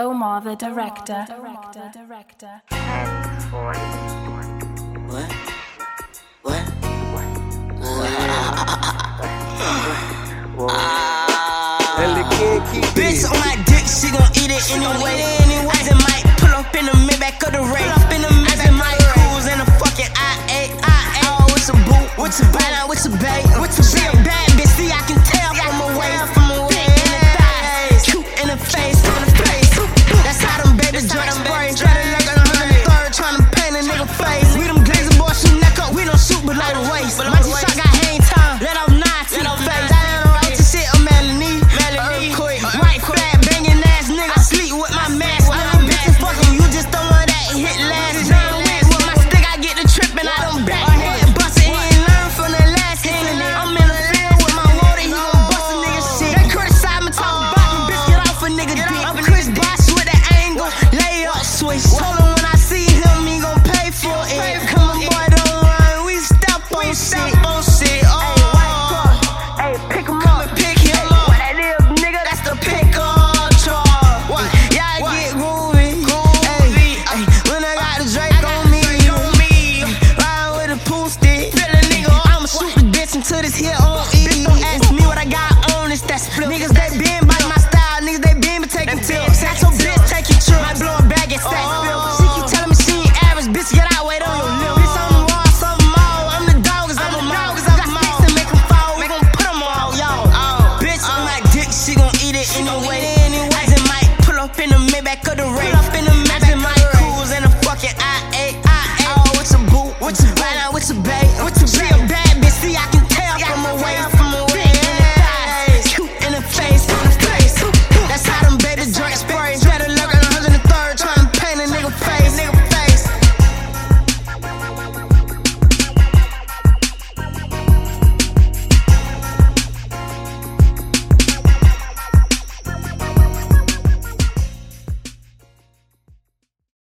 Omar the director. Omar the director. What? What? What? Bitch on my dick, she gon' eat it anyway. I just might pull up in the Maybach of the race. In the Maybach, my cruise in the fucking IA. IA. Oh, what's a boot? What's a bite? What's a bang? What's a bang? face. To this here on E. Don't ask me what I got on, it's that split. Niggas, they been by my style, niggas, they been been taking tips. That's your bitch taking trips. My blowing back at stacks. Oh. She keep telling me she ain't average, bitch, get out, wait on your lip. Bitch, on the wall, something more. I'm the dog, I'm the dog, I'm the mall. Make them fall, we gon' put them all, yo. Oh. Bitch, on my dick, she gon' eat it anyway. Anyway, I might pull up in the Maybach of the rain.